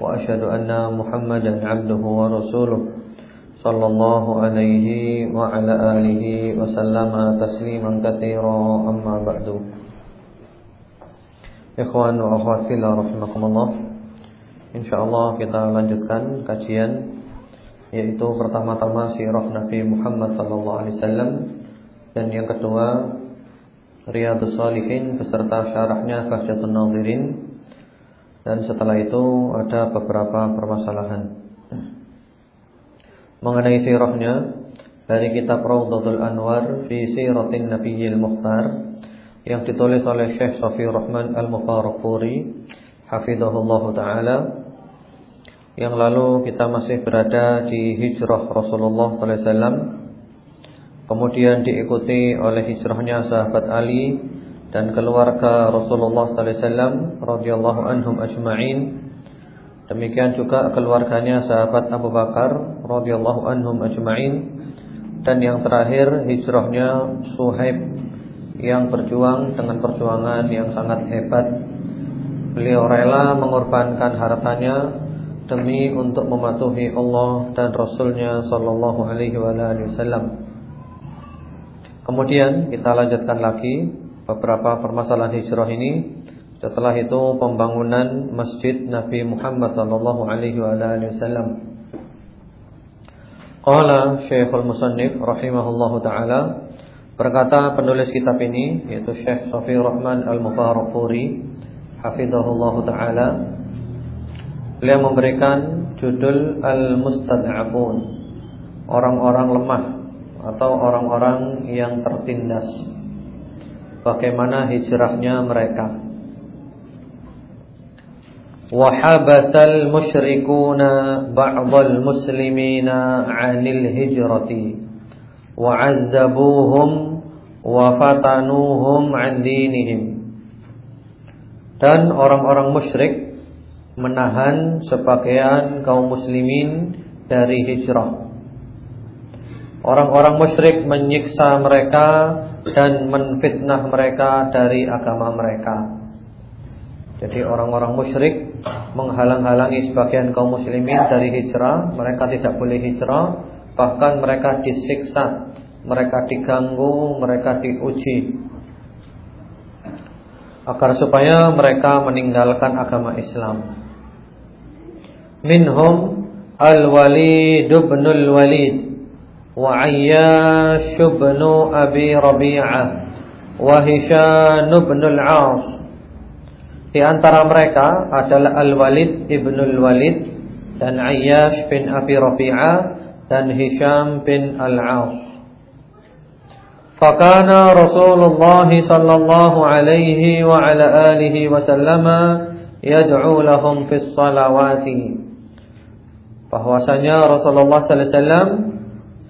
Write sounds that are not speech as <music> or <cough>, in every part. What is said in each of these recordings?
وأشهد أن محمدا عبده ورسوله صلى الله عليه وعلى آله وسلم تسليما كثيرا أما بعد Ikhwan wa akhwat fillah rahimakumullah Insyaallah kita lanjutkan kajian yaitu pertama-tama sirah Nabi Muhammad sallallahu alaihi wasallam dan yang kedua Riyadhus Shalihin beserta syarahnya Bahjatun Nadhirin dan setelah itu ada beberapa permasalahan. Mengenai sirahnya dari kitab Rawdatul Anwar fi Siratin Nabiyil Mukhtar yang ditulis oleh Syekh Safi Rahman Al-Mubarakpuri hafizahullah taala yang lalu kita masih berada di hijrah Rasulullah sallallahu alaihi wasallam Kemudian diikuti oleh hijrahnya sahabat Ali dan keluarga Rasulullah wasallam radhiyallahu anhum ajma'in. Demikian juga keluarganya sahabat Abu Bakar radhiyallahu anhum ajma'in dan yang terakhir hijrahnya Suhaib yang berjuang dengan perjuangan yang sangat hebat. Beliau rela mengorbankan hartanya demi untuk mematuhi Allah dan Rasulnya sallallahu alaihi wasallam. Kemudian kita lanjutkan lagi beberapa permasalahan hijrah ini. Setelah itu pembangunan Masjid Nabi Muhammad sallallahu alaihi wasallam. Qala Syekhul Musannif rahimahullahu taala berkata penulis kitab ini yaitu Syekh Safi Rahman Al-Mubarakpuri hafizahullahu taala beliau memberikan judul Al-Mustad'afun orang-orang lemah atau orang-orang yang tertindas. Bagaimana hijrahnya mereka? Wahabasal musyrikuna ba'dal muslimina 'anil hijrati wa'azzabuhum wa fatanuhum 'an dinihim. Dan orang-orang musyrik menahan sebagian kaum muslimin dari hijrah Orang-orang musyrik menyiksa mereka dan menfitnah mereka dari agama mereka. Jadi orang-orang musyrik menghalang-halangi sebagian kaum muslimin dari hijrah, mereka tidak boleh hijrah, bahkan mereka disiksa, mereka diganggu, mereka diuji. Agar supaya mereka meninggalkan agama Islam. Minhum Al-Walid ibn Al-Walid وعياش بن أبي ربيعة وهشام بن العاص Di antara mereka adalah Al-Walid ibnul Walid dan Ayyash bin Abi Rabi'ah dan Hisham bin Al-As. Fakana Rasulullah sallallahu alaihi wa ala alihi wasallam yad'u lahum fis salawati. Bahwasanya Rasulullah sallallahu alaihi wasallam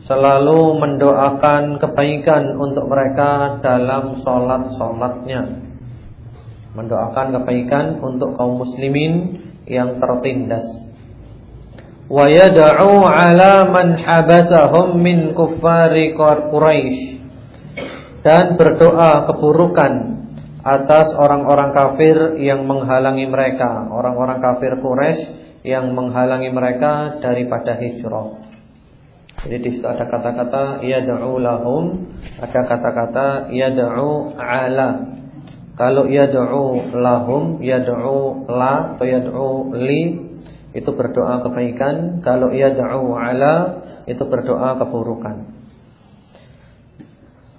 selalu mendoakan kebaikan untuk mereka dalam sholat-sholatnya. Mendoakan kebaikan untuk kaum muslimin yang tertindas. Wa yad'u 'ala man habasahum min Quraisy. Dan berdoa keburukan atas orang-orang kafir yang menghalangi mereka, orang-orang kafir Quraisy yang menghalangi mereka daripada hijrah. Jadi di situ ada kata-kata yad'u lahum, ada kata-kata yad'u ala. Kalau yad'u lahum, yad'u la atau yad'u li itu berdoa kebaikan, kalau yad'u ala itu berdoa keburukan.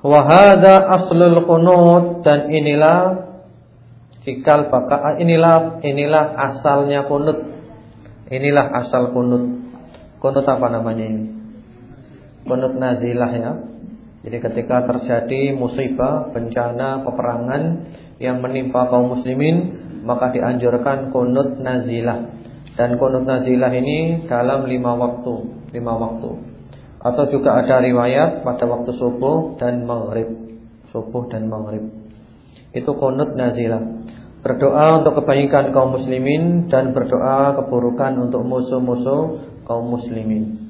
Wa hadza aslul qunut dan inilah cikal bakal inilah inilah asalnya kunut. Inilah asal kunut. Kunut apa namanya ini? Kunut nazilah ya Jadi ketika terjadi musibah, bencana, peperangan Yang menimpa kaum muslimin Maka dianjurkan kunut nazilah Dan kunut nazilah ini dalam lima waktu, lima waktu. Atau juga ada riwayat pada waktu subuh dan maghrib, subuh dan maghrib. Itu kunut nazilah. Berdoa untuk kebaikan kaum muslimin dan berdoa keburukan untuk musuh-musuh kaum muslimin.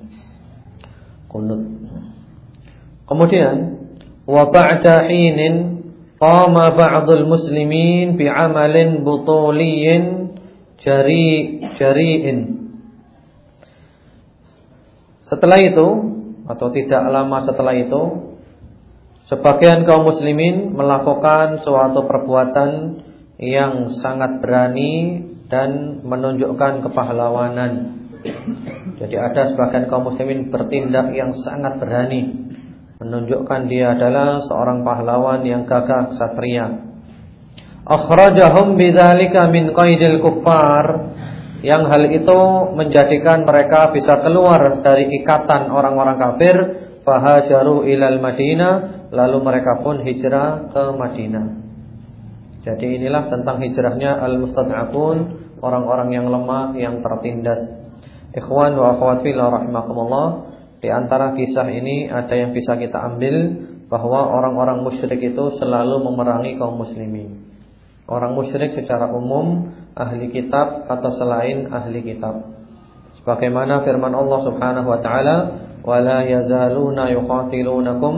Kunut. Kemudian wa ba'da hinin qama ba'dul muslimin bi'amalin butuliyyin jari jariin. Setelah itu atau tidak lama setelah itu sebagian kaum muslimin melakukan suatu perbuatan yang sangat berani dan menunjukkan kepahlawanan. Jadi ada sebagian kaum muslimin bertindak yang sangat berani menunjukkan dia adalah seorang pahlawan yang gagah satria akhrajahum bidzalika min qaidil kuffar. Yang hal itu menjadikan mereka bisa keluar dari ikatan orang-orang kafir. Fahajaru ilal Madinah lalu mereka pun hijrah ke Madinah. Jadi inilah tentang hijrahnya al-mustad'afun orang-orang yang lemah yang tertindas ikhwan wa akhwat fillah rahimakumullah di antara kisah ini ada yang bisa kita ambil bahwa orang-orang musyrik itu selalu memerangi kaum muslimin Orang musyrik secara umum ahli kitab atau selain ahli kitab. Sebagaimana firman Allah Subhanahu wa taala, "Wala yazaluna yuqatilunakum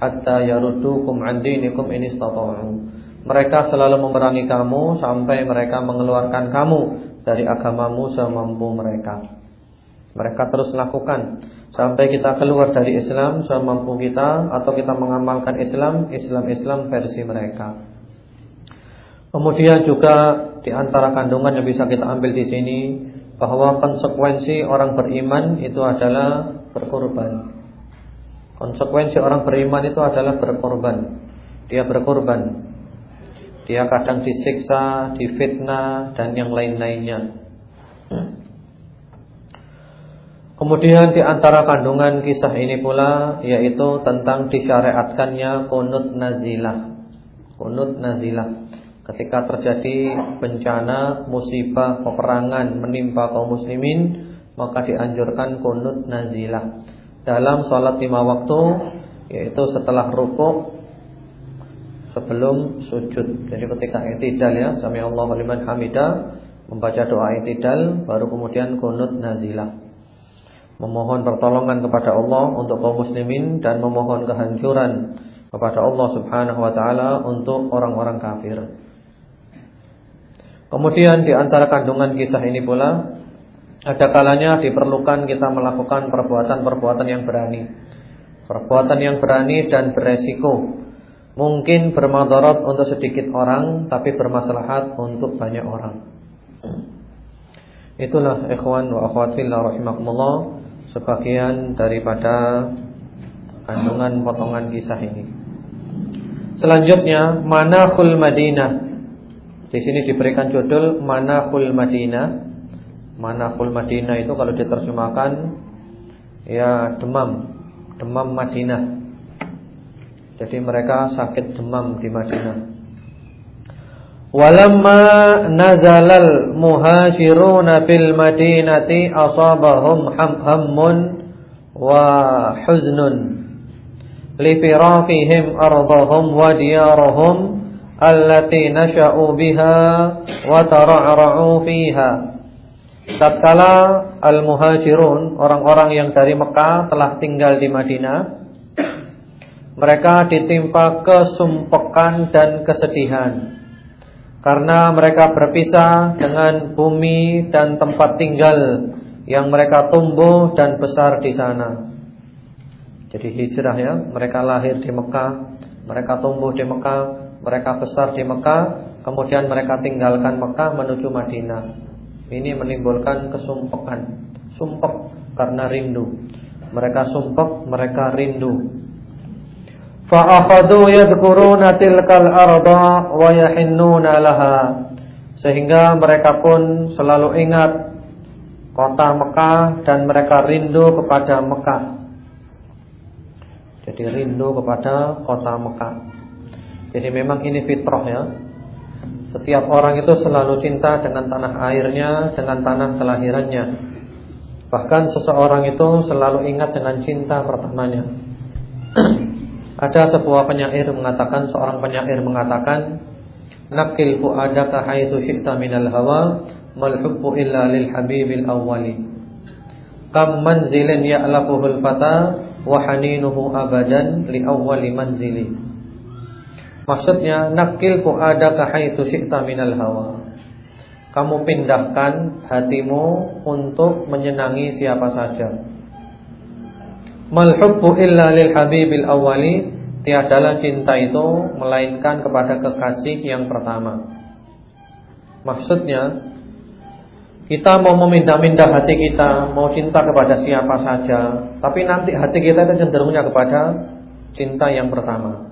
hatta yaruddukum 'an dinikum in istata'u." Mereka selalu memerangi kamu sampai mereka mengeluarkan kamu dari agamamu semampu mereka. Mereka terus lakukan sampai kita keluar dari Islam semampu kita atau kita mengamalkan Islam, Islam-Islam versi mereka. Kemudian juga di antara kandungan yang bisa kita ambil di sini bahwa konsekuensi orang beriman itu adalah berkorban. Konsekuensi orang beriman itu adalah berkorban. Dia berkorban. Dia kadang disiksa, difitnah dan yang lain-lainnya. Kemudian di antara kandungan kisah ini pula yaitu tentang disyariatkannya kunut nazilah. Kunut nazilah. Ketika terjadi bencana, musibah, peperangan menimpa kaum muslimin, maka dianjurkan kunut nazilah dalam sholat lima waktu, yaitu setelah rukuk, sebelum sujud. Jadi ketika itidal ya, sami Allah liman hamidah, membaca doa itidal, baru kemudian kunut nazilah. Memohon pertolongan kepada Allah untuk kaum muslimin dan memohon kehancuran kepada Allah Subhanahu wa taala untuk orang-orang kafir. Kemudian di antara kandungan kisah ini pula ada kalanya diperlukan kita melakukan perbuatan-perbuatan yang berani. Perbuatan yang berani dan beresiko. Mungkin bermadarat untuk sedikit orang tapi bermaslahat untuk banyak orang. Itulah ikhwan wa akhwat fillah rahimakumullah sebagian daripada kandungan potongan kisah ini. Selanjutnya manahul Madinah di sini diberikan judul Manahul Madinah. Manahul Madinah itu kalau diterjemahkan ya demam, demam Madinah. Jadi mereka sakit demam di Madinah. Walamma nazalal muhajiruna fil madinati asabahum hammun wa huznun li firafihim ardahum wa diyarahum allati nasha'u biha wa tara'ra'u fiha. Tatkala al-muhajirun, orang-orang yang dari Mekah telah tinggal di Madinah, mereka ditimpa kesumpekan dan kesedihan karena mereka berpisah dengan bumi dan tempat tinggal yang mereka tumbuh dan besar di sana. Jadi hijrah ya, mereka lahir di Mekah, mereka tumbuh di Mekah, mereka besar di Mekah, kemudian mereka tinggalkan Mekah menuju Madinah. Ini menimbulkan kesumpekan, sumpek karena rindu. Mereka sumpek, mereka rindu. Fa'akhadu yadhkuruna tilkal arda wa yahinnuna laha. Sehingga mereka pun selalu ingat kota Mekah dan mereka rindu kepada Mekah. Jadi rindu kepada kota Mekah. Jadi memang ini fitrah ya. Setiap orang itu selalu cinta dengan tanah airnya, dengan tanah kelahirannya. Bahkan seseorang itu selalu ingat dengan cinta pertamanya. <clears throat> Ada sebuah penyair mengatakan, seorang penyair mengatakan, Nakil fu'adaka haitsu syi'ta minal hawa, mal hubbu illa lil habibil awwali. Kam manzilin ya'lafuhul fata wa haninuhu abadan li awwali manzili. Maksudnya nakil fuadaka haitsu syi'ta minal hawa. Kamu pindahkan hatimu untuk menyenangi siapa saja. Mal hubbu illa lil habibil awwali, tiadalah cinta itu melainkan kepada kekasih yang pertama. Maksudnya kita mau memindah-mindah hati kita, mau cinta kepada siapa saja, tapi nanti hati kita itu cenderungnya kepada cinta yang pertama.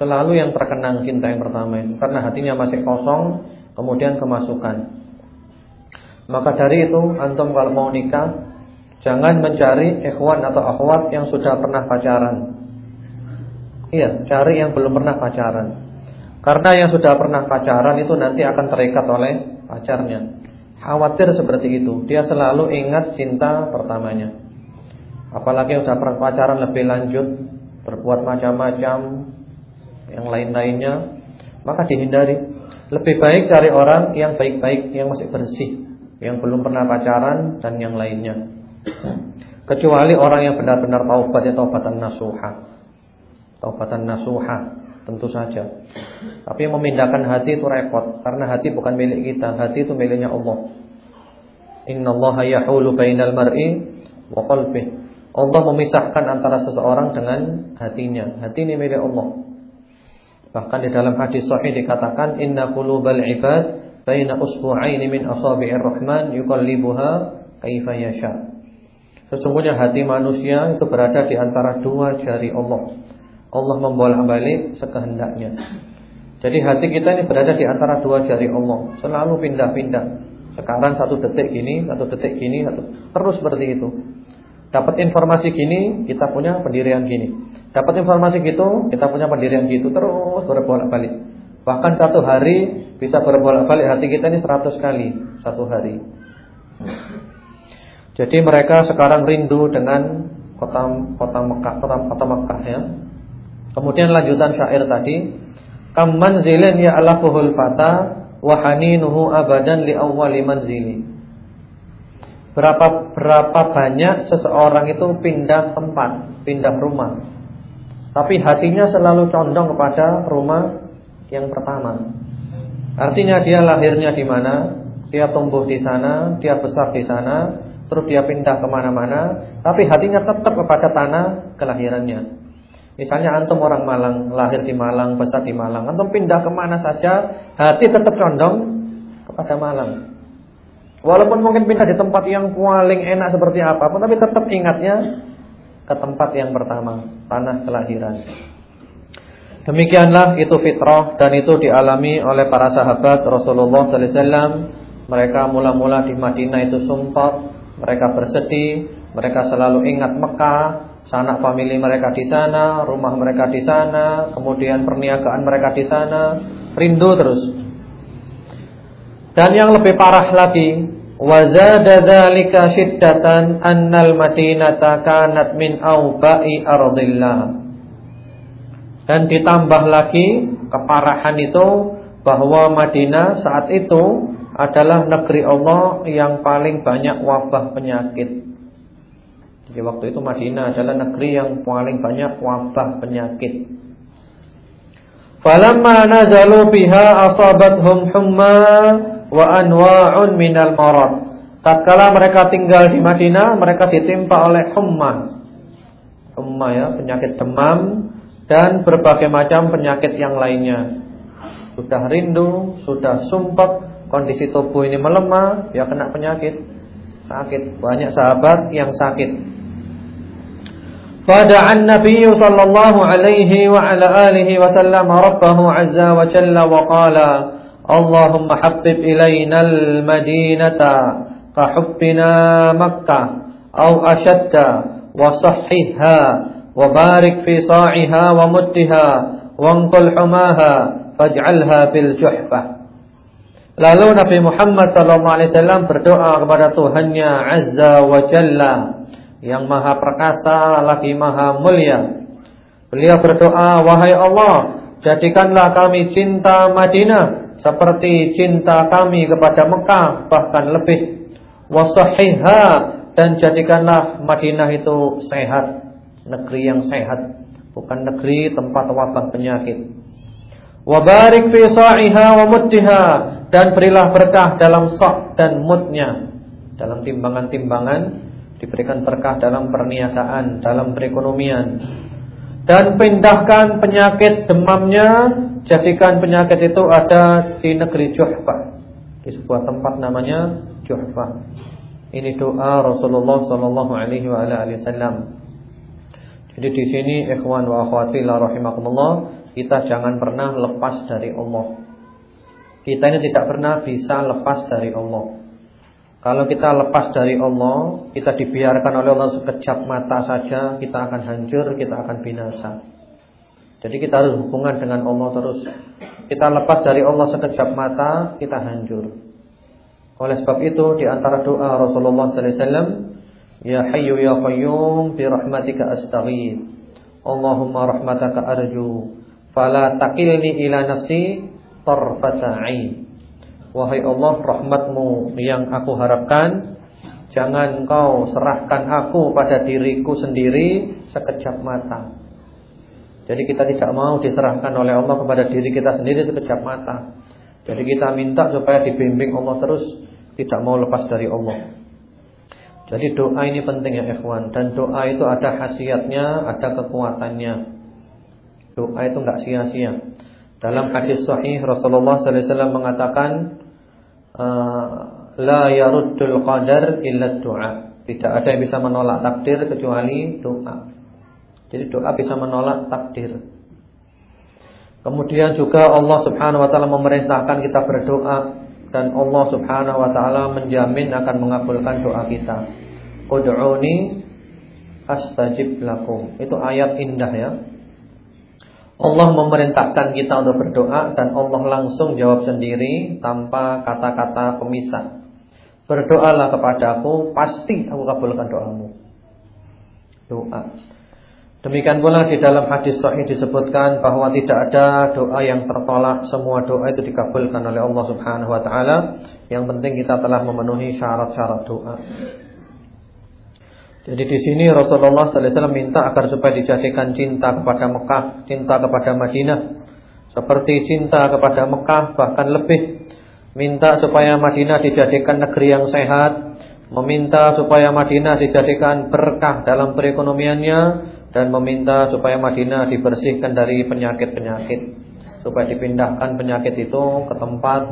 Selalu yang terkenang cinta yang pertama itu Karena hatinya masih kosong Kemudian kemasukan Maka dari itu Antum kalau mau nikah Jangan mencari ikhwan atau akhwat Yang sudah pernah pacaran. Iya cari yang belum pernah pacaran. Karena yang sudah pernah pacaran Itu nanti akan terikat oleh pacarnya. Khawatir seperti itu. Dia selalu ingat cinta pertamanya. Apalagi yang sudah pernah pacaran lebih lanjut Berbuat macam-macam yang lain-lainnya, maka dihindari. Lebih baik cari orang yang baik-baik, yang masih bersih, yang belum pernah pacaran dan yang lainnya. Kecuali orang yang benar-benar taubat ya taubatan nasuha. Taubatan nasuha tentu saja. Tapi yang memindahkan hati itu repot karena hati bukan milik kita, hati itu miliknya Allah. Innallaha yahulu bainal mar'i wa qalbihi. Allah memisahkan antara seseorang dengan hatinya. Hati ini milik Allah. Bahkan di dalam hadis sahih dikatakan inna qulubal ibad baina usbu'aini min asabi'ir rahman yuqallibuha kaifa yasha. Sesungguhnya hati manusia itu berada di antara dua jari Allah. Allah membolak-balik sekehendaknya. Jadi hati kita ini berada di antara dua jari Allah, selalu pindah-pindah. Sekarang satu detik gini, satu detik gini, satu terus seperti itu. Dapat informasi gini, kita punya pendirian gini. Dapat informasi gitu, kita punya pendirian gitu terus berbolak-balik. Bahkan satu hari bisa berbolak-balik hati kita ini 100 kali satu hari. Jadi mereka sekarang rindu dengan kota kota Mekah, kota, kota Mekah ya. Kemudian lanjutan syair tadi, kam manzilin ya alafuhul fata wa haninuhu abadan li awwali manzili. Berapa berapa banyak seseorang itu pindah tempat, pindah rumah. Tapi hatinya selalu condong kepada rumah yang pertama. Artinya dia lahirnya di mana, dia tumbuh di sana, dia besar di sana, terus dia pindah ke mana-mana, tapi hatinya tetap kepada tanah kelahirannya. Misalnya antum orang Malang, lahir di Malang, besar di Malang, antum pindah ke mana saja, hati tetap condong kepada Malang. Walaupun mungkin pindah di tempat yang paling enak seperti apa pun Tapi tetap ingatnya ke tempat yang pertama Tanah kelahiran Demikianlah itu fitrah Dan itu dialami oleh para sahabat Rasulullah SAW Mereka mula-mula di Madinah itu sumpah Mereka bersedih Mereka selalu ingat Mekah Sanak famili mereka di sana Rumah mereka di sana Kemudian perniagaan mereka di sana Rindu terus dan yang lebih parah lagi, wazada dzalika shiddatan annal madinata kanat min auba'i ardillah. Dan ditambah lagi keparahan itu bahwa Madinah saat itu adalah negeri Allah yang paling banyak wabah penyakit. Jadi waktu itu Madinah adalah negeri yang paling banyak wabah penyakit. Falamma nazalu biha asabathum humma wa anwa'un minal marad. Tatkala mereka tinggal di Madinah, mereka ditimpa oleh humma. Humma ya, penyakit demam dan berbagai macam penyakit yang lainnya. Sudah rindu, sudah sumpah, kondisi tubuh ini melemah, ya kena penyakit. Sakit, banyak sahabat yang sakit. Fada'an Nabi sallallahu alaihi wa ala alihi wa sallam rabbahu azza wa jalla wa qala اللهم حبب إلينا المدينة كحبنا مكة أو أشد وصحها وبارك في صاعها ومدها وانقل حماها فاجعلها في الجحفة Lalu Nabi Muhammad SAW berdoa kepada Tuhannya Azza wa Jalla yang maha perkasa lagi maha mulia. Beliau berdoa, wahai Allah, jadikanlah kami cinta Madinah seperti cinta kami kepada Mekah bahkan lebih. Wasahihha dan jadikanlah Madinah itu sehat, negeri yang sehat, bukan negeri tempat wabah penyakit. Wabarik fi sa'iha wa muddiha dan berilah berkah dalam sok dan mudnya, dalam timbangan-timbangan diberikan berkah dalam perniagaan, dalam perekonomian. Dan pindahkan penyakit demamnya, jadikan penyakit itu ada di negeri Juhfa. Di sebuah tempat namanya Juhfa. Ini doa Rasulullah sallallahu alaihi wasallam. Jadi di sini ikhwan wa akhwati la rahimakumullah, kita jangan pernah lepas dari Allah. Kita ini tidak pernah bisa lepas dari Allah. Kalau kita lepas dari Allah, kita dibiarkan oleh Allah sekejap mata saja, kita akan hancur, kita akan binasa. Jadi kita harus hubungan dengan Allah terus. Kita lepas dari Allah sekejap mata, kita hancur. Oleh sebab itu di antara doa Rasulullah wasallam, Ya Hayyu ya Qayyum bi rahmatika astaghith. Allahumma rahmataka arju, fala taqilni ila nafsi tarfata 'ain. Wahai Allah rahmatmu yang aku harapkan Jangan kau serahkan aku pada diriku sendiri sekejap mata. Jadi kita tidak mau diserahkan oleh Allah kepada diri kita sendiri sekejap mata. Jadi kita minta supaya dibimbing Allah terus Tidak mau lepas dari Allah. Jadi doa ini penting ya ikhwan. Dan doa itu ada khasiatnya, ada kekuatannya. Doa itu enggak sia-sia Dalam hadis sahih Rasulullah SAW mengatakan Eh, la yaruddul qadar illa du'a. Tidak ada yang bisa menolak takdir kecuali doa. Jadi doa bisa menolak takdir. Kemudian juga Allah Subhanahu wa taala memerintahkan kita berdoa dan Allah Subhanahu wa taala menjamin akan mengabulkan doa kita. Ud'uni astajib lakum. Itu ayat indah ya. Allah memerintahkan kita untuk berdoa dan Allah langsung jawab sendiri tanpa kata-kata pemisah. Berdoalah kepadaku, pasti aku kabulkan doamu. Doa. Demikian pula di dalam hadis sahih disebutkan bahwa tidak ada doa yang tertolak, semua doa itu dikabulkan oleh Allah Subhanahu wa taala. Yang penting kita telah memenuhi syarat-syarat doa. Jadi di sini Rasulullah sallallahu alaihi wasallam minta agar supaya dijadikan cinta kepada Mekah, cinta kepada Madinah. Seperti cinta kepada Mekah bahkan lebih minta supaya Madinah dijadikan negeri yang sehat, meminta supaya Madinah dijadikan berkah dalam perekonomiannya dan meminta supaya Madinah dibersihkan dari penyakit-penyakit, supaya dipindahkan penyakit itu ke tempat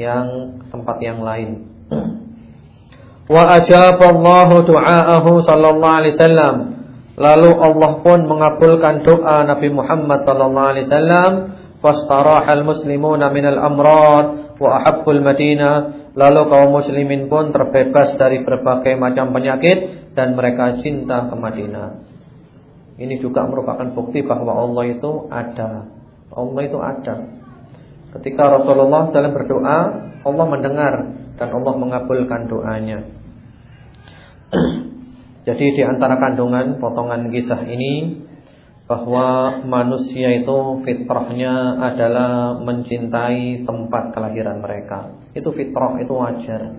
yang tempat yang lain. Wa ajaballahu du'aahu sallallahu alaihi wasallam. Lalu Allah pun mengabulkan doa Nabi Muhammad sallallahu alaihi wasallam. Fastarahal muslimuna minal amrad wa ahabbul Madinah. Lalu kaum muslimin pun terbebas dari berbagai macam penyakit dan mereka cinta ke Madinah. Ini juga merupakan bukti bahwa Allah itu ada. Allah itu ada. Ketika Rasulullah SAW berdoa, Allah mendengar dan Allah mengabulkan doanya. Jadi di antara kandungan potongan kisah ini bahwa manusia itu fitrahnya adalah mencintai tempat kelahiran mereka. Itu fitrah, itu wajar.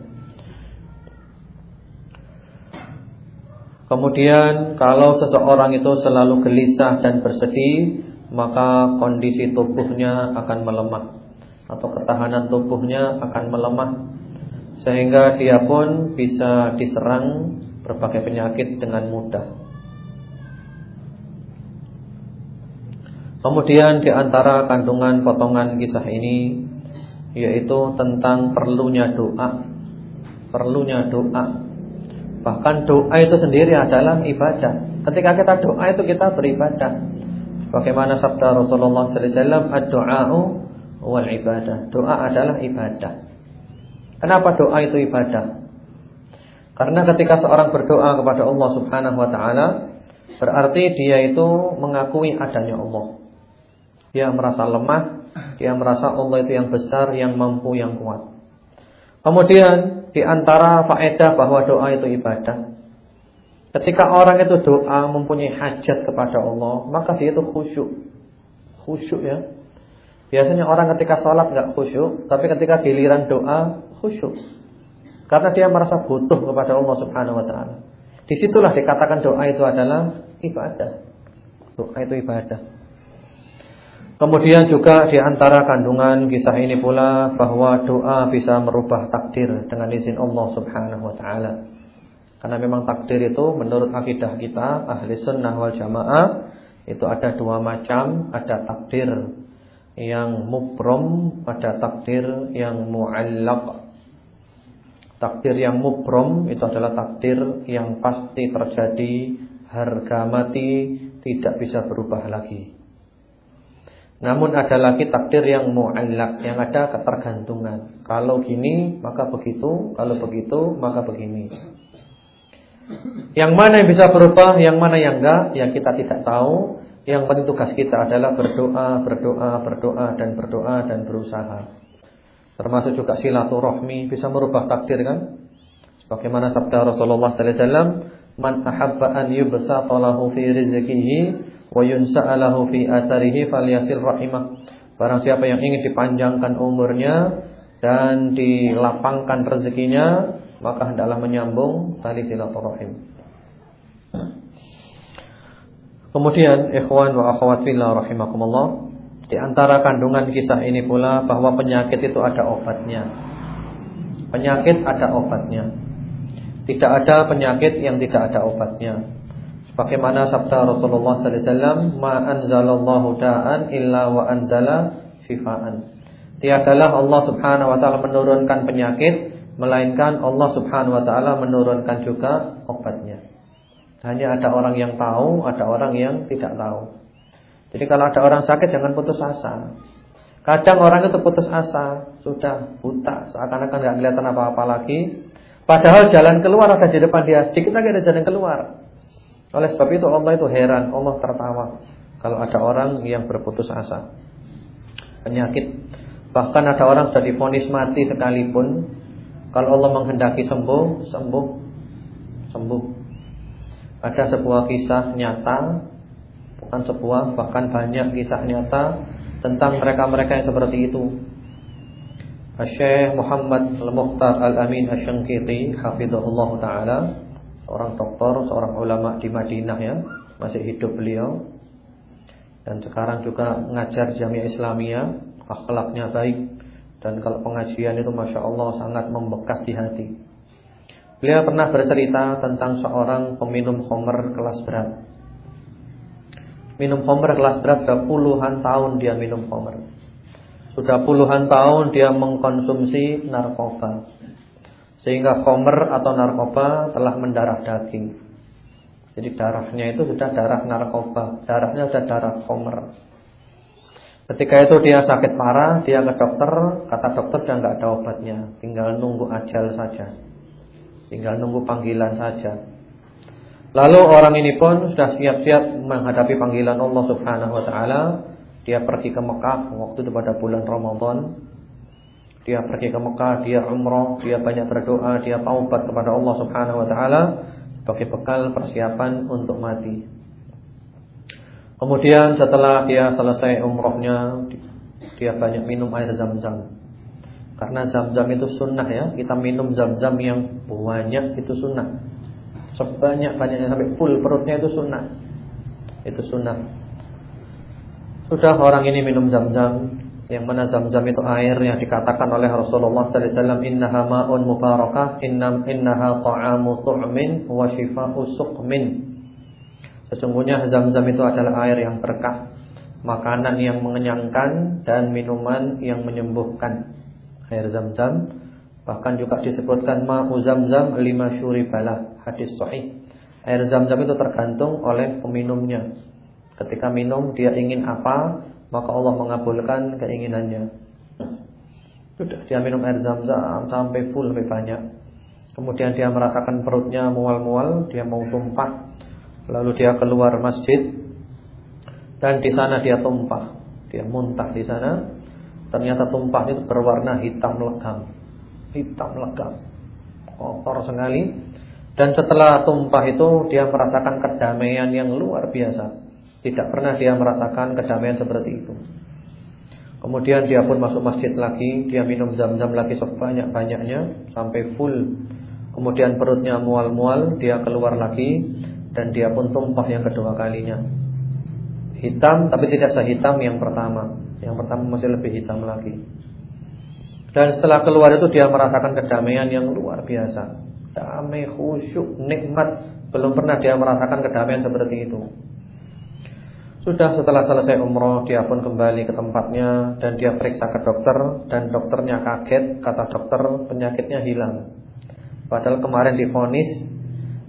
Kemudian kalau seseorang itu selalu gelisah dan bersedih, maka kondisi tubuhnya akan melemah atau ketahanan tubuhnya akan melemah sehingga dia pun bisa diserang berbagai penyakit dengan mudah. Kemudian di antara kandungan potongan kisah ini yaitu tentang perlunya doa. Perlunya doa. Bahkan doa itu sendiri adalah ibadah. Ketika kita doa itu kita beribadah. Bagaimana sabda Rasulullah sallallahu alaihi wasallam, "Ad-du'a'u wal ibadah." Doa adalah ibadah. Kenapa doa itu ibadah? Karena ketika seorang berdoa kepada Allah Subhanahu wa taala, berarti dia itu mengakui adanya Allah. Dia merasa lemah, dia merasa Allah itu yang besar, yang mampu, yang kuat. Kemudian di antara faedah bahwa doa itu ibadah. Ketika orang itu doa mempunyai hajat kepada Allah, maka dia itu khusyuk. Khusyuk ya. Biasanya orang ketika sholat nggak khusyuk, tapi ketika giliran doa khusyuk. Karena dia merasa butuh kepada Allah Subhanahu wa taala. Di situlah dikatakan doa itu adalah ibadah. Doa itu ibadah. Kemudian juga di antara kandungan kisah ini pula bahwa doa bisa merubah takdir dengan izin Allah Subhanahu wa taala. Karena memang takdir itu menurut akidah kita ahli sunnah wal jamaah itu ada dua macam, ada takdir yang mubrom, ada takdir yang muallaq. Takdir yang mubrom itu adalah takdir yang pasti terjadi, harga mati, tidak bisa berubah lagi. Namun ada lagi takdir yang muallak, yang ada ketergantungan. Kalau gini, maka begitu, kalau begitu, maka begini. Yang mana yang bisa berubah, yang mana yang enggak, yang kita tidak tahu. Yang penting tugas kita adalah berdoa, berdoa, berdoa dan berdoa dan berusaha. Termasuk juga silaturahmi bisa merubah takdir kan? Bagaimana sabda Rasulullah sallallahu alaihi wasallam, "Man ahabba an yubsata lahu fi rizqihi wa yunsa'alahu fi atharihi falyasil rahimah." Barang siapa yang ingin dipanjangkan umurnya dan dilapangkan rezekinya, maka hendaklah menyambung tali silaturahim. Kemudian ikhwan wa akhwat fillah rahimakumullah, di antara kandungan kisah ini pula bahwa penyakit itu ada obatnya. Penyakit ada obatnya. Tidak ada penyakit yang tidak ada obatnya. Sebagaimana sabda Rasulullah sallallahu alaihi wasallam, "Ma anzalallahu da'an illa wa anzala shifaan." Tiadalah Allah Subhanahu wa taala menurunkan penyakit melainkan Allah Subhanahu wa taala menurunkan juga obatnya. Hanya ada orang yang tahu, ada orang yang tidak tahu. Jadi kalau ada orang sakit jangan putus asa. Kadang orang itu putus asa, sudah buta, seakan-akan nggak kelihatan apa-apa lagi. Padahal jalan keluar ada di depan dia, sedikit lagi ada jalan keluar. Oleh sebab itu Allah itu heran, Allah tertawa kalau ada orang yang berputus asa. Penyakit. Bahkan ada orang sudah difonis mati sekalipun kalau Allah menghendaki sembuh, sembuh, sembuh. Ada sebuah kisah nyata, bukan sebuah, bahkan banyak kisah nyata tentang mereka-mereka yang seperti itu. Syekh Muhammad Al-Mukhtar Al-Amin Asy-Syanqiti hafizahullah taala, seorang doktor, seorang ulama di Madinah ya, masih hidup beliau. Dan sekarang juga mengajar Jamiah Islamiyah, akhlaknya baik, dan kalau pengajian itu Masya Allah sangat membekas di hati Beliau pernah bercerita tentang seorang peminum homer kelas berat Minum homer kelas berat sudah puluhan tahun dia minum homer Sudah puluhan tahun dia mengkonsumsi narkoba. Sehingga homer atau narkoba telah mendarah daging. Jadi darahnya itu sudah darah narkoba. Darahnya sudah darah homer Ketika itu dia sakit parah, dia ke dokter, kata dokter dia nggak ada obatnya, tinggal nunggu ajal saja. Tinggal nunggu panggilan saja. Lalu orang ini pun sudah siap-siap menghadapi panggilan Allah Subhanahu wa taala. Dia pergi ke Mekah waktu itu pada bulan Ramadan. Dia pergi ke Mekah, dia umrah, dia banyak berdoa, dia taubat kepada Allah Subhanahu wa taala sebagai bekal persiapan untuk mati. Kemudian setelah dia selesai umrohnya Dia banyak minum air zam-zam Karena zam-zam itu sunnah ya Kita minum zam-zam yang banyak itu sunnah Sebanyak-banyaknya sampai full perutnya itu sunnah. Itu sunnah. Sudah orang ini minum zam-zam Yang mana zam-zam itu air yang dikatakan oleh Rasulullah SAW Innaha ma'un mubarakah Innaha ta'amu tu'min Wa shifa'u suqmin. Sesungguhnya zam-zam itu adalah air yang berkah Makanan yang mengenyangkan Dan minuman yang menyembuhkan. Air zam-zam Bahkan juga disebutkan Ma'u zam-zam lima syuribalah Hadis sahih. Air zam-zam itu tergantung oleh peminumnya. Ketika minum dia ingin apa Maka Allah mengabulkan keinginannya. Sudah dia minum air zam-zam Sampai full, lebih banyak. Kemudian dia merasakan perutnya mual-mual Dia mau tumpah. Lalu dia keluar masjid dan di sana dia tumpah, dia muntah di sana. Ternyata tumpah itu berwarna hitam legam. hitam legam, kotor sekali. Dan setelah tumpah itu dia merasakan kedamaian yang luar biasa. Tidak pernah dia merasakan kedamaian seperti itu. Kemudian dia pun masuk masjid lagi, dia minum zam-zam lagi sebanyak-banyaknya sampai full. Kemudian perutnya mual-mual, dia keluar lagi dan dia pun tumpah yang kedua kalinya. Hitam tapi tidak sehitam yang pertama. Yang pertama masih lebih hitam lagi. Dan setelah keluar itu dia merasakan kedamaian yang luar biasa. Damai, khusyuk, nikmat. Belum pernah dia merasakan kedamaian seperti itu. Sudah setelah selesai umroh dia pun kembali ke tempatnya dan dia periksa ke dokter dan dokternya kaget kata dokter penyakitnya hilang. Padahal kemarin difonis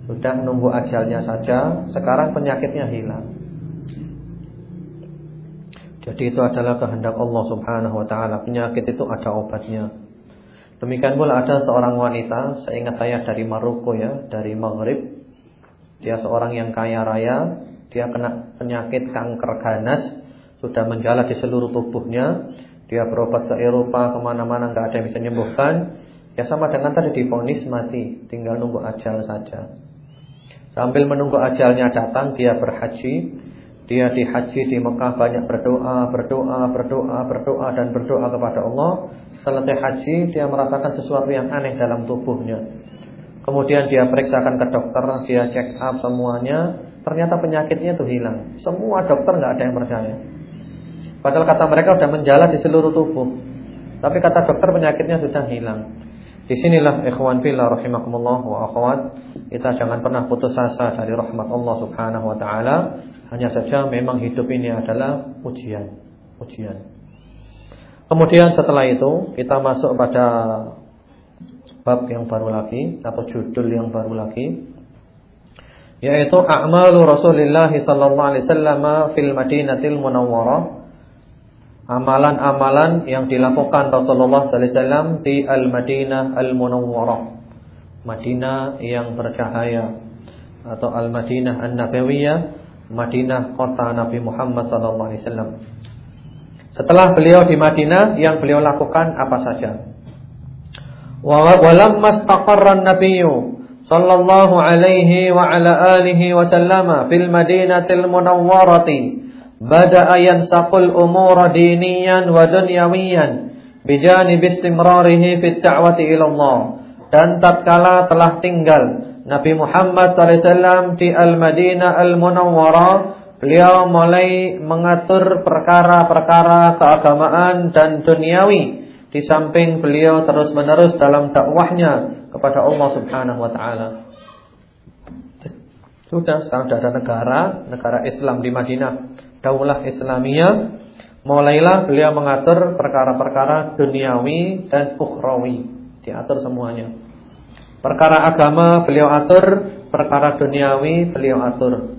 sudah nunggu ajalnya saja, sekarang penyakitnya hilang. Jadi itu adalah kehendak Allah Subhanahu wa taala. Penyakit itu ada obatnya. Demikian pula ada seorang wanita, saya ingat saya dari Maroko ya, dari Maghrib. Dia seorang yang kaya raya, dia kena penyakit kanker ganas sudah menjalar di seluruh tubuhnya. Dia berobat ke Eropa ke mana-mana nggak ada yang bisa menyembuhkan. Ya sama dengan tadi difonis mati, tinggal nunggu ajal saja. Sambil menunggu ajalnya datang, dia berhaji. Dia di haji di Mekah banyak berdoa, berdoa, berdoa, berdoa dan berdoa kepada Allah. Selesai haji, dia merasakan sesuatu yang aneh dalam tubuhnya. Kemudian dia periksakan ke dokter, dia check up semuanya. Ternyata penyakitnya itu hilang. Semua dokter nggak ada yang percaya. Padahal kata mereka sudah menjalar di seluruh tubuh. Tapi kata dokter penyakitnya sudah hilang. Di sinilah ikhwan fillah rahimakumullah wa akhwat, kita jangan pernah putus asa dari rahmat Allah Subhanahu wa taala. Hanya saja memang hidup ini adalah ujian, ujian. Kemudian setelah itu kita masuk pada bab yang baru lagi atau judul yang baru lagi yaitu a'malu Rasulullah sallallahu alaihi wasallam fil Madinatil Munawwarah. Amalan-amalan yang dilakukan Rasulullah sallallahu alaihi wasallam di Al-Madinah Al-Munawwarah. Madinah yang bercahaya atau Al-Madinah An-Nabawiyah, Madinah kota Nabi Muhammad sallallahu alaihi wasallam. Setelah beliau di Madinah, yang beliau lakukan apa saja? Wa lamma istaqarra an-nabiyyu sallallahu alaihi wa ala alihi wa sallama fil madinatil munawwarati bada'a yansaqul umura diniyan wa dunyawiyan bijanib istimrarihi fit da'wati ila Allah dan tatkala telah tinggal Nabi Muhammad SAW di Al-Madinah Al-Munawwarah beliau mulai mengatur perkara-perkara keagamaan dan duniawi di samping beliau terus-menerus dalam dakwahnya kepada Allah Subhanahu wa taala. Sudah sekarang sudah ada negara, negara Islam di Madinah, Daulah Islamiyah. Mulailah beliau mengatur perkara-perkara duniawi dan ukhrawi, diatur semuanya. Perkara agama beliau atur, perkara duniawi beliau atur.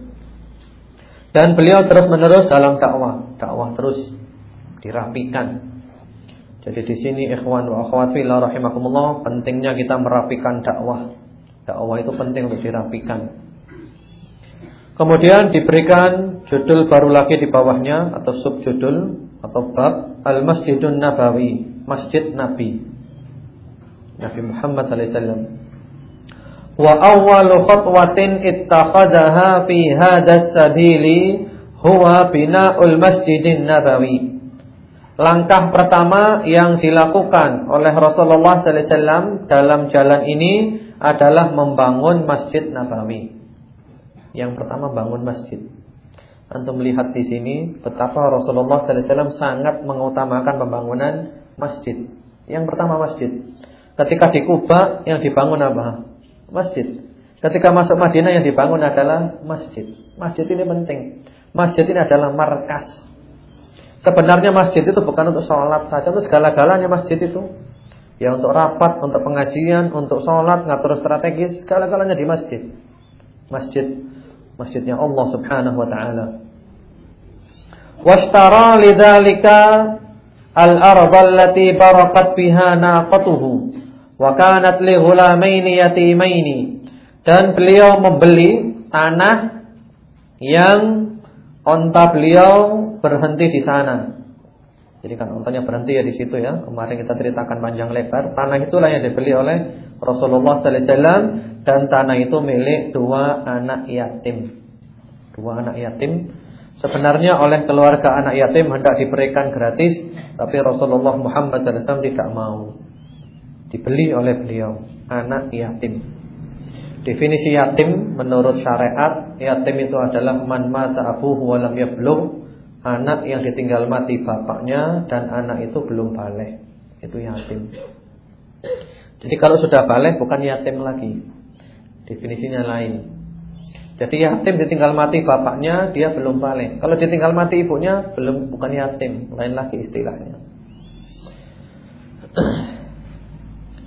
Dan beliau terus-menerus dalam dakwah, dakwah terus dirapikan, jadi di sini ikhwan wa akhwat fillah rahimakumullah pentingnya kita merapikan dakwah. Dakwah itu penting untuk dirapikan. Kemudian diberikan judul baru lagi di bawahnya atau subjudul atau bab Al-Masjidun Nabawi, Masjid Nabi. Nabi Muhammad wasallam. Wa awwalu khatwatin ittakhadhaha fi hadzal sabili huwa bina'ul Masjidin Nabawi. Langkah pertama yang dilakukan oleh Rasulullah SAW dalam jalan ini adalah membangun Masjid Nabawi. Yang pertama bangun masjid. Untuk melihat di sini betapa Rasulullah SAW sangat mengutamakan pembangunan masjid. Yang pertama masjid. Ketika di Kuba yang dibangun apa? Masjid. Ketika masuk Madinah yang dibangun adalah masjid. Masjid ini penting. Masjid ini adalah markas Sebenarnya masjid itu bukan untuk sholat saja, itu segala-galanya masjid itu. Ya untuk rapat, untuk pengajian, untuk sholat, ngatur strategis, segala-galanya di masjid. Masjid, masjidnya Allah Subhanahu Wa Taala. Washtara lidalika al-ardh allati barakat biha naqatuhu wa kanat li ghulamaini yatimaini. Dan beliau membeli tanah yang onta beliau berhenti di sana. Jadi kan untanya berhenti ya di situ ya. Kemarin kita ceritakan panjang lebar. Tanah itulah yang dibeli oleh Rasulullah sallallahu alaihi wasallam dan tanah itu milik dua anak yatim. Dua anak yatim sebenarnya oleh keluarga anak yatim hendak diberikan gratis, tapi Rasulullah Muhammad SAW tidak mau. Dibeli oleh beliau anak yatim. Definisi yatim menurut syariat, yatim itu adalah man mata abuhu wa lam yablugh anak yang ditinggal mati bapaknya dan anak itu belum balik. Itu yatim. Jadi kalau sudah balik bukan yatim lagi. Definisinya lain. Jadi yatim ditinggal mati bapaknya dia belum balik. Kalau ditinggal mati ibunya belum bukan yatim, lain lagi istilahnya.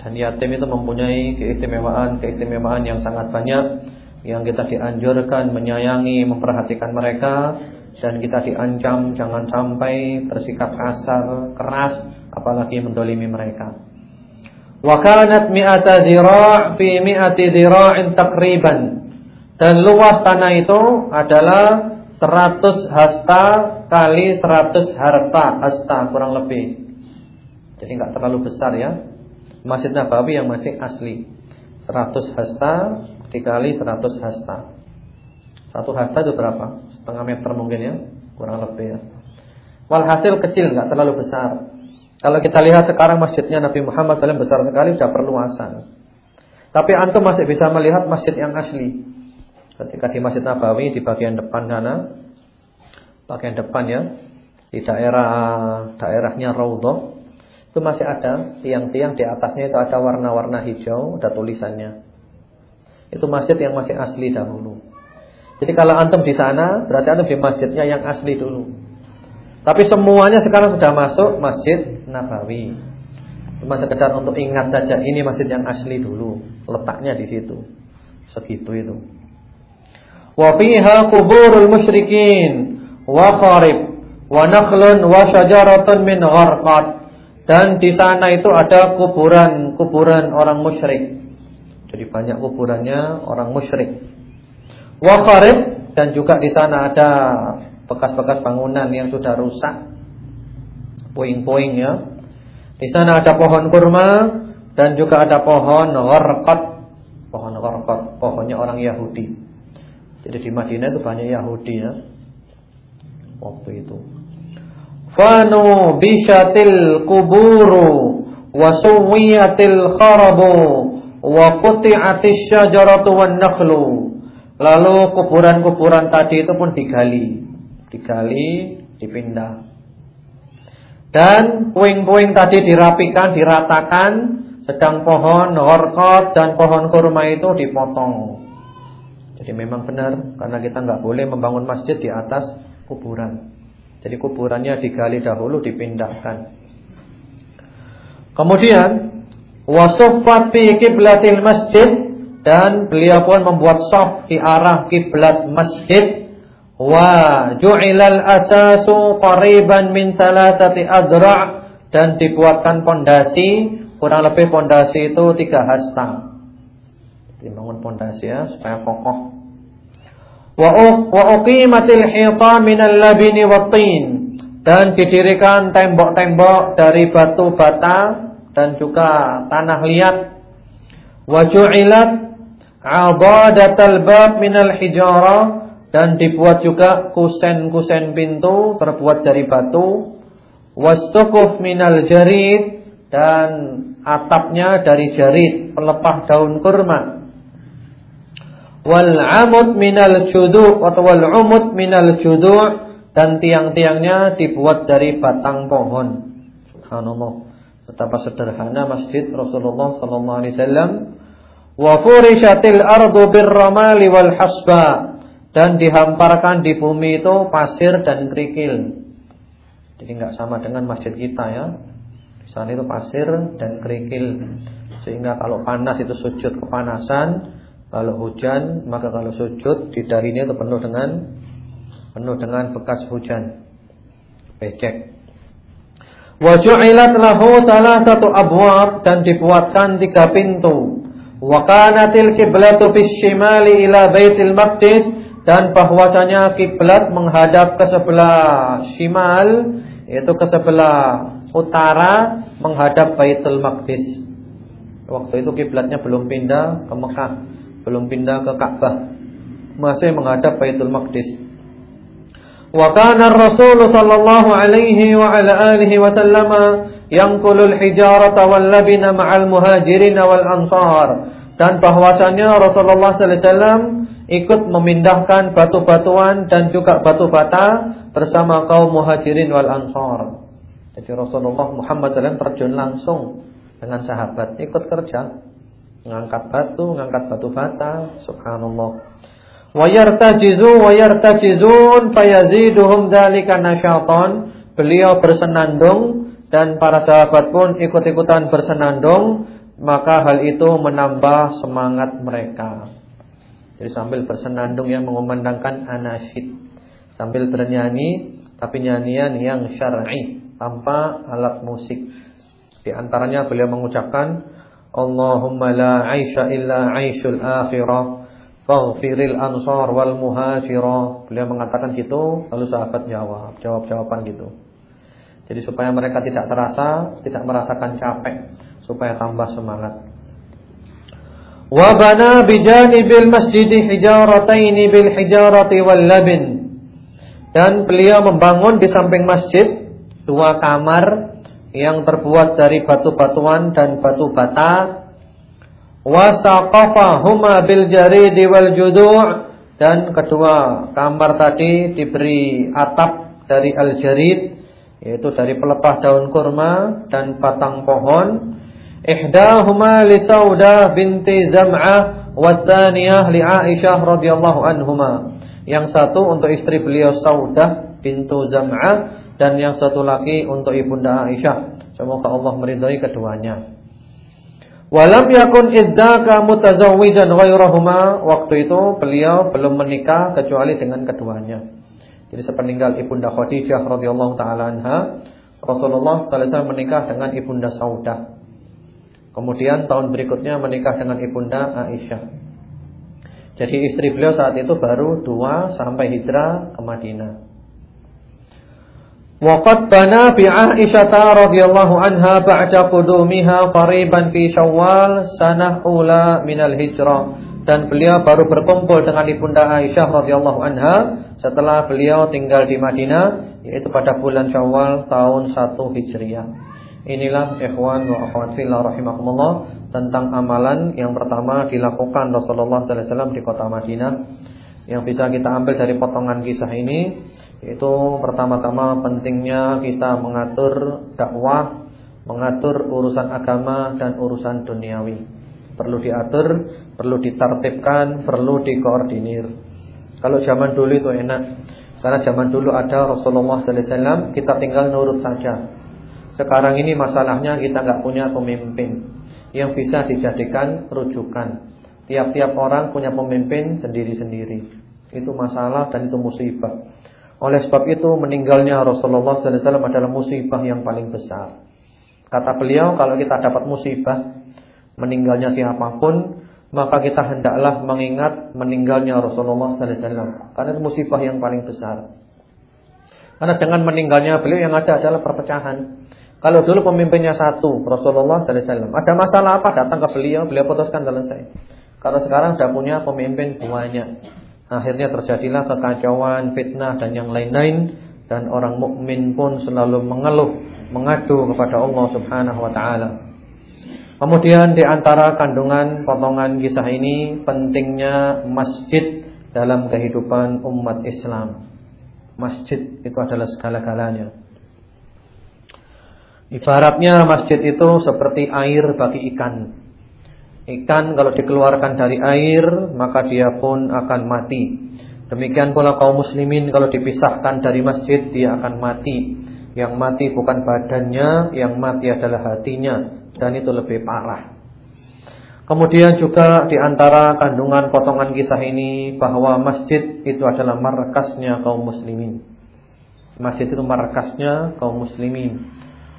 Dan yatim itu mempunyai keistimewaan-keistimewaan yang sangat banyak yang kita dianjurkan menyayangi, memperhatikan mereka dan kita diancam jangan sampai bersikap kasar, keras, apalagi mendolimi mereka. Wa kanat mi'ata dhira' fi mi'ati dhira'in takriban. Dan luas tanah itu adalah 100 hasta kali 100 harta hasta kurang lebih. Jadi enggak terlalu besar ya. Masjid Nabawi yang masih asli. 100 hasta dikali 100 hasta. Satu hasta itu berapa? Setengah meter mungkin ya, kurang lebih ya. Walhasil kecil, nggak terlalu besar. Kalau kita lihat sekarang masjidnya Nabi Muhammad SAW besar sekali, sudah perluasan. Tapi antum masih bisa melihat masjid yang asli. Ketika di Masjid Nabawi di bagian depan sana, bagian depan ya, di daerah daerahnya Raudhah itu masih ada tiang-tiang di atasnya itu ada warna-warna hijau, ada tulisannya. Itu masjid yang masih asli dahulu. Jadi kalau antum di sana, berarti antum di masjidnya yang asli dulu. Tapi semuanya sekarang sudah masuk Masjid Nabawi. Cuma sekedar untuk ingat saja ini masjid yang asli dulu, letaknya di situ. Segitu itu. Wa fiha kuburul musyrikin wa kharib wa nakhlun wa syajaratun min gharqat. Dan di sana itu ada kuburan-kuburan orang musyrik. Jadi banyak kuburannya orang musyrik. Wa dan juga di sana ada bekas-bekas bangunan yang sudah rusak. Puing-puing ya. Di sana ada pohon kurma dan juga ada pohon gharqat. Pohon gharqat, pohonnya orang Yahudi. Jadi di Madinah itu banyak Yahudi ya. Waktu itu. Fanu bishatil kuburu wa suwiyatil kharabu wa quti'atis syajaratu wan nakhlu Lalu kuburan-kuburan tadi itu pun digali, digali, dipindah. Dan puing-puing tadi dirapikan, diratakan, sedang pohon horkot dan pohon kurma itu dipotong. Jadi memang benar karena kita nggak boleh membangun masjid di atas kuburan. Jadi kuburannya digali dahulu, dipindahkan. Kemudian wasufat fi kiblatil masjid dan beliau pun membuat saf di arah kiblat masjid. Wa ju'ilal asasu qariban min thalathati adra' dan dibuatkan pondasi kurang lebih pondasi itu tiga hasta. Dibangun pondasi ya supaya kokoh wa uqimatil hitan minal labini wattin dan didirikan tembok-tembok dari batu bata dan juga tanah liat wa ju'ilat Abadatal bab minal hijara dan dibuat juga kusen-kusen pintu terbuat dari batu. Wasukuf minal jarid dan atapnya dari jarid pelepah daun kurma. Wal amud minal judu' atau wal umud minal judu' dan tiang-tiangnya dibuat dari batang pohon. Subhanallah. Betapa sederhana masjid Rasulullah sallallahu alaihi wasallam Wa furishatil ardu birramali wal hasba dan dihamparkan di bumi itu pasir dan kerikil. Jadi enggak sama dengan masjid kita ya. Di sana itu pasir dan kerikil. Sehingga kalau panas itu sujud kepanasan, kalau hujan maka kalau sujud di dahinya itu penuh dengan penuh dengan bekas hujan. Becek. Wa ju'ilat lahu satu abwab dan dibuatkan tiga pintu. Wa kanatil qiblatu fis shimali ila Baitul Maqdis dan bahwasanya kiblat menghadap ke sebelah shimal Yaitu ke sebelah utara menghadap Baitul Maqdis. Waktu itu kiblatnya belum pindah ke Mekah, belum pindah ke Ka'bah. Masih menghadap Baitul Maqdis. Wa kana Rasul sallallahu alaihi wa ala alihi wasallam yanqulul hijarata wal labina ma'al muhajirin wal ansar. Dan bahwasanya Rasulullah sallallahu alaihi wasallam ikut memindahkan batu-batuan dan juga batu bata bersama kaum muhajirin wal ansar. Jadi Rasulullah Muhammad SAW terjun langsung dengan sahabat ikut kerja mengangkat batu, mengangkat batu bata, subhanallah. Wa yartajizu wa yartajizun fayaziduhum dzalika nasyatan. Beliau bersenandung dan para sahabat pun ikut-ikutan bersenandung, maka hal itu menambah semangat mereka. Jadi sambil bersenandung yang mengumandangkan anasyid, sambil bernyanyi tapi nyanyian yang syar'i tanpa alat musik. Di antaranya beliau mengucapkan Allahumma la aisha illa aishul akhirah. Faghfiril ansar wal Beliau mengatakan gitu Lalu sahabat jawab Jawab-jawaban gitu. Jadi supaya mereka tidak terasa Tidak merasakan capek Supaya tambah semangat. Wa bana bijanibil masjid hijarataini bil hijarati wal labin. Dan beliau membangun di samping masjid Dua kamar yang terbuat dari batu-batuan dan batu bata. Wasaqafahuma bil jaridi wal judu' dan kedua kamar tadi diberi atap dari al jarid yaitu dari pelepah daun kurma dan batang pohon. Ihdahuma li saudah binti zam'ah wa tsaniyah li aisyah radhiyallahu anhuma. Yang satu untuk istri beliau Saudah bintu Zam'ah dan yang satu lagi untuk ibunda Aisyah. Semoga Allah meridhai keduanya. Walam yakun iddaka mutazawwijan ghairahuma. Waktu itu beliau belum menikah kecuali dengan keduanya. Jadi sepeninggal ibunda Khadijah radhiyallahu taala anha, Rasulullah sallallahu alaihi wasallam menikah dengan ibunda Saudah. Kemudian tahun berikutnya menikah dengan ibunda Aisyah. Jadi istri beliau saat itu baru dua sampai hijrah ke Madinah. Waqad bana bi Aisyah radhiyallahu anha ba'da qudumiha qariban fi Syawal sanah ula minal hijrah dan beliau baru berkumpul dengan ibunda Aisyah radhiyallahu anha setelah beliau tinggal di Madinah yaitu pada bulan Syawal tahun 1 Hijriah. Inilah ikhwan wa akhwat fillah rahimakumullah tentang amalan yang pertama dilakukan Rasulullah sallallahu alaihi wasallam di kota Madinah yang bisa kita ambil dari potongan kisah ini itu pertama-tama pentingnya kita mengatur dakwah, mengatur urusan agama dan urusan duniawi. Perlu diatur, perlu ditertibkan, perlu dikoordinir. Kalau zaman dulu itu enak. Karena zaman dulu ada Rasulullah sallallahu alaihi wasallam, kita tinggal nurut saja. Sekarang ini masalahnya kita nggak punya pemimpin yang bisa dijadikan rujukan. Tiap-tiap orang punya pemimpin sendiri-sendiri. Itu masalah dan itu musibah. Oleh sebab itu meninggalnya Rasulullah SAW adalah musibah yang paling besar. Kata beliau kalau kita dapat musibah meninggalnya siapa pun maka kita hendaklah mengingat meninggalnya Rasulullah SAW karena itu musibah yang paling besar. Karena dengan meninggalnya beliau yang ada adalah perpecahan. Kalau dulu pemimpinnya satu Rasulullah SAW ada masalah apa datang ke beliau beliau putuskan selesai. Kalau sekarang sudah punya pemimpin banyak. Akhirnya terjadilah kekacauan, fitnah dan yang lain-lain dan orang mukmin pun selalu mengeluh, mengadu kepada Allah Subhanahu wa taala. Kemudian di antara kandungan potongan kisah ini pentingnya masjid dalam kehidupan umat Islam. Masjid itu adalah segala-galanya. Ibaratnya masjid itu seperti air bagi ikan. Ikan kalau dikeluarkan dari air maka dia pun akan mati. Demikian pula kaum muslimin kalau dipisahkan dari masjid dia akan mati. Yang mati bukan badannya, yang mati adalah hatinya dan itu lebih parah. Kemudian juga di antara kandungan potongan kisah ini bahwa masjid itu adalah markasnya kaum muslimin. Masjid itu markasnya kaum muslimin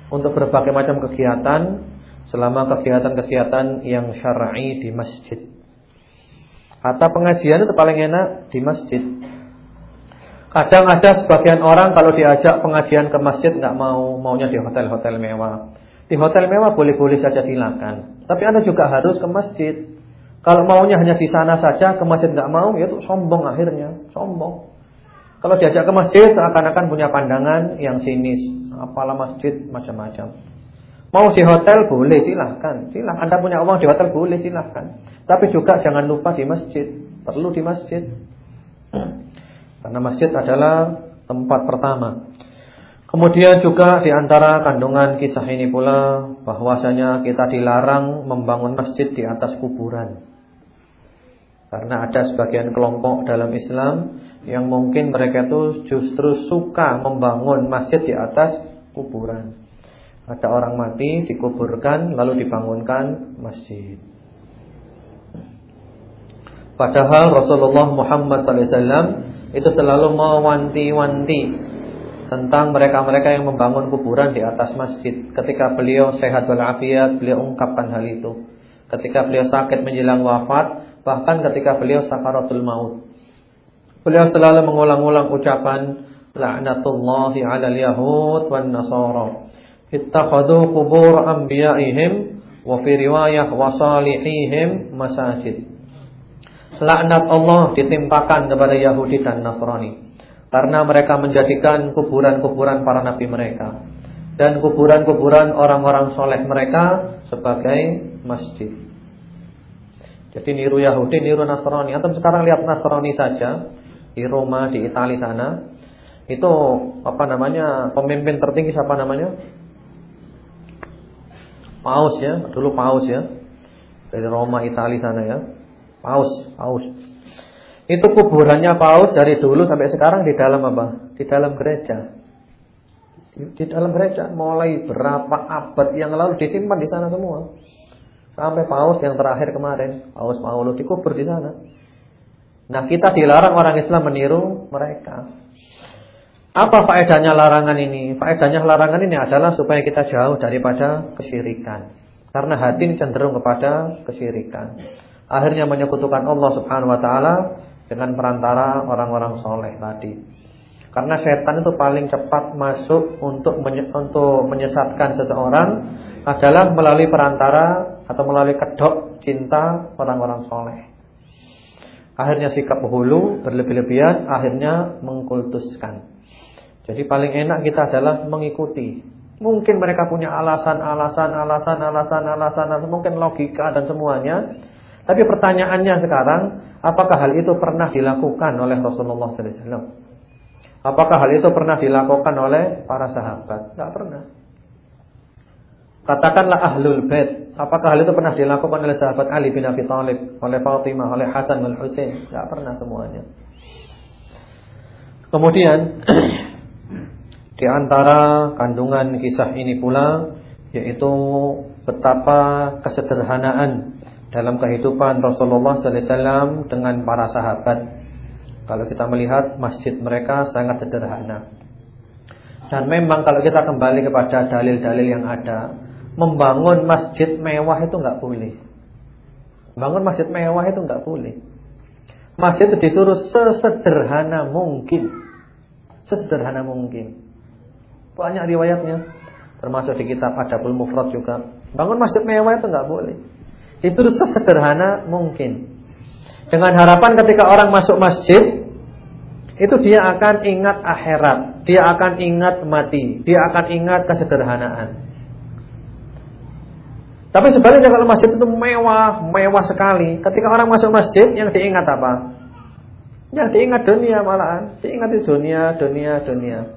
untuk berbagai macam kegiatan selama kegiatan-kegiatan yang syar'i di masjid. Kata pengajian itu paling enak di masjid. Kadang ada sebagian orang kalau diajak pengajian ke masjid nggak mau, maunya di hotel-hotel mewah. Di hotel mewah boleh-boleh saja silakan. Tapi Anda juga harus ke masjid. Kalau maunya hanya di sana saja, ke masjid nggak mau, ya itu sombong akhirnya, sombong. Kalau diajak ke masjid seakan-akan punya pandangan yang sinis, apalah masjid macam-macam. Mau di hotel boleh silahkan, silahkan. Anda punya uang di hotel boleh silahkan. Tapi juga jangan lupa di masjid, perlu di masjid. Karena masjid adalah tempat pertama. Kemudian juga di antara kandungan kisah ini pula bahwasanya kita dilarang membangun masjid di atas kuburan. Karena ada sebagian kelompok dalam Islam yang mungkin mereka itu justru suka membangun masjid di atas kuburan. Ada orang mati dikuburkan lalu dibangunkan masjid. Padahal Rasulullah Muhammad SAW itu selalu mewanti-wanti tentang mereka-mereka yang membangun kuburan di atas masjid. Ketika beliau sehat walafiat, beliau ungkapkan hal itu. Ketika beliau sakit menjelang wafat, bahkan ketika beliau sakaratul maut. Beliau selalu mengulang-ulang ucapan la'natullahi 'alal yahud wan nasara. Ittakhadhu qubur anbiya'ihim wa fi riwayah wa salihihim masajid. Laknat Allah ditimpakan kepada Yahudi dan Nasrani Karena mereka menjadikan kuburan-kuburan para nabi mereka Dan kuburan-kuburan orang-orang soleh mereka Sebagai masjid. Jadi niru Yahudi, niru Nasrani. Atau sekarang lihat Nasrani saja Di Roma, di Italia sana. Itu apa namanya Pemimpin tertinggi siapa namanya Paus ya Dulu Paus ya Dari Roma, Italia sana ya Paus, paus. Itu kuburannya paus dari dulu sampai sekarang di dalam apa? Di dalam gereja. Di dalam gereja mulai berapa abad yang lalu disimpan di sana semua. Sampai paus yang terakhir kemarin, Paus Paulus dikubur di sana. Nah, kita dilarang orang Islam meniru mereka. Apa faedahnya larangan ini? Faedahnya larangan ini adalah supaya kita jauh daripada kesyirikan. Karena hati cenderung kepada kesyirikan akhirnya menyekutukan Allah Subhanahu wa taala dengan perantara orang-orang soleh tadi. Karena setan itu paling cepat masuk untuk untuk menyesatkan seseorang adalah melalui perantara atau melalui kedok cinta orang-orang soleh. Akhirnya sikap hulu berlebih-lebihan, akhirnya mengkultuskan. Jadi paling enak kita adalah mengikuti. Mungkin mereka punya alasan, alasan, alasan, alasan, alasan, alasan mungkin logika dan semuanya. Tapi pertanyaannya sekarang, apakah hal itu pernah dilakukan oleh Rasulullah SAW? Apakah hal itu pernah dilakukan oleh para sahabat? Tidak pernah. Katakanlah ahlul bait. Apakah hal itu pernah dilakukan oleh sahabat Ali bin Abi Thalib, oleh Fatimah, oleh Hasan bin Husain? Tidak pernah semuanya. Kemudian <clears throat> di antara kandungan kisah ini pula yaitu betapa kesederhanaan dalam kehidupan Rasulullah sallallahu alaihi wasallam dengan para sahabat. Kalau kita melihat masjid mereka sangat sederhana. Dan memang kalau kita kembali kepada dalil-dalil yang ada, membangun masjid mewah itu enggak boleh. Bangun masjid mewah itu enggak boleh. Masjid itu disuruh sesederhana mungkin. Sesederhana mungkin. Banyak riwayatnya, termasuk di kitab Adabul Mufrad juga. Bangun masjid mewah itu enggak boleh. Itu sesederhana mungkin. Dengan harapan ketika orang masuk masjid itu dia akan ingat akhirat, dia akan ingat mati, dia akan ingat kesederhanaan. Tapi sebaliknya kalau masjid itu mewah, mewah sekali, ketika orang masuk masjid yang diingat apa? Yang diingat dunia malahan, diingat di dunia, dunia, dunia.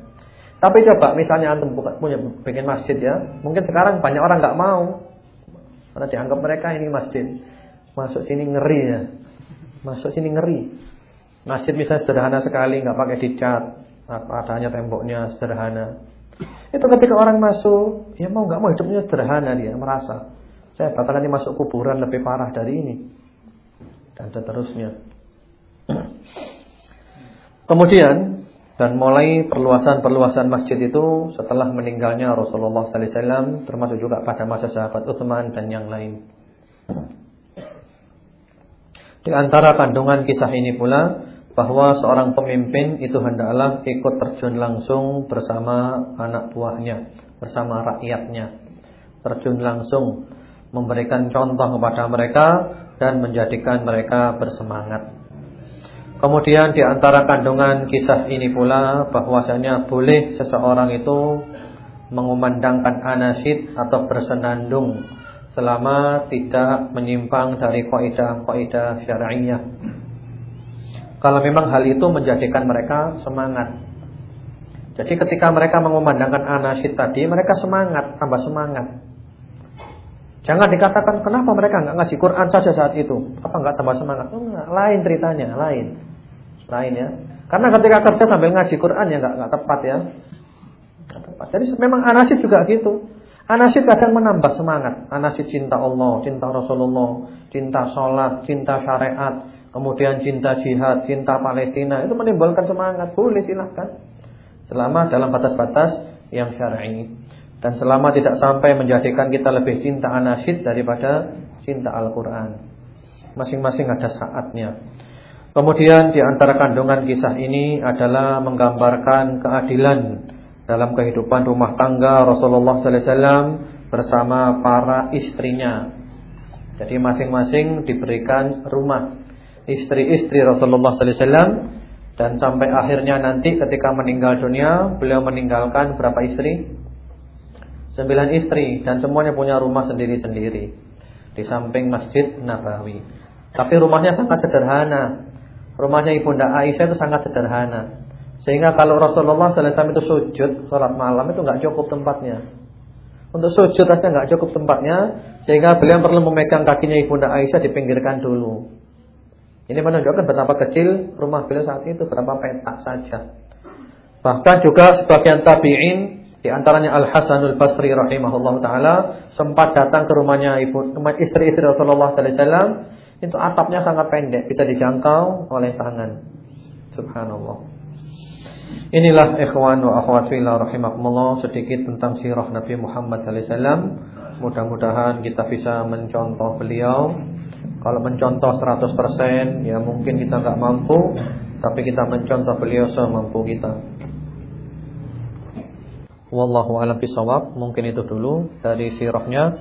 Tapi coba misalnya antum punya bikin masjid ya, mungkin sekarang banyak orang nggak mau. Karena dianggap mereka ini masjid. Masuk sini ngeri ya. Masuk sini ngeri. Masjid misalnya sederhana sekali, nggak pakai dicat, apa adanya temboknya sederhana. Itu ketika orang masuk, ya mau nggak mau hidupnya sederhana dia merasa. Saya bakal nanti masuk kuburan lebih parah dari ini. Dan seterusnya. Kemudian dan mulai perluasan-perluasan masjid itu setelah meninggalnya Rasulullah sallallahu alaihi wasallam termasuk juga pada masa sahabat Utsman dan yang lain. Di antara kandungan kisah ini pula bahwa seorang pemimpin itu hendaklah ikut terjun langsung bersama anak buahnya, bersama rakyatnya. Terjun langsung memberikan contoh kepada mereka dan menjadikan mereka bersemangat. Kemudian di antara kandungan kisah ini pula bahwasanya boleh seseorang itu mengumandangkan anasyid atau bersenandung selama tidak menyimpang dari kaidah-kaidah syar'iyyah. Kalau memang hal itu menjadikan mereka semangat. Jadi ketika mereka mengumandangkan anasyid tadi, mereka semangat, tambah semangat. Jangan dikatakan kenapa mereka nggak ngaji Quran saja saat itu. Apa nggak tambah semangat? Enggak. Lain ceritanya, lain. Lain ya. Karena ketika kerja sambil ngaji Quran ya nggak tepat ya. Gak tepat. Jadi memang anasid juga gitu. Anasid kadang menambah semangat. Anasid cinta Allah, cinta Rasulullah, cinta sholat, cinta syariat, kemudian cinta jihad, cinta Palestina. Itu menimbulkan semangat. Boleh silahkan. Selama dalam batas-batas yang syar'i. Dan selama tidak sampai menjadikan kita lebih cinta anasyid daripada cinta Al-Quran Masing-masing ada saatnya Kemudian di antara kandungan kisah ini adalah menggambarkan keadilan dalam kehidupan rumah tangga Rasulullah SAW bersama para istrinya. Jadi masing-masing diberikan rumah istri-istri Rasulullah SAW dan sampai akhirnya nanti ketika meninggal dunia beliau meninggalkan berapa istri? Sembilan istri dan semuanya punya rumah sendiri-sendiri Di samping Masjid Nabawi Tapi rumahnya sangat sederhana Rumahnya Ibunda Aisyah itu sangat sederhana. Sehingga kalau Rasulullah SAW itu sujud Salat malam itu nggak cukup tempatnya. Untuk sujud saja nggak cukup tempatnya Sehingga beliau perlu memegang kakinya Ibunda Aisyah Dipinggirkan dulu. Ini menunjukkan betapa kecil rumah beliau saat itu Berapa petak saja. Bahkan juga sebagian tabi'in di antaranya Al Hasanul Basri rahimahullah taala sempat datang ke rumahnya ibu istri-istri Rasulullah sallallahu alaihi wasallam. Itu atapnya sangat pendek, bisa dijangkau oleh tangan. Subhanallah. Inilah ikhwan wa akhwat fillah rahimakumullah sedikit tentang sirah Nabi Muhammad sallallahu alaihi wasallam. Mudah-mudahan kita bisa mencontoh beliau. Kalau mencontoh 100% ya mungkin kita enggak mampu, tapi kita mencontoh beliau semampu kita. Wallahu a'lam bishawab. Mungkin itu dulu dari sirahnya.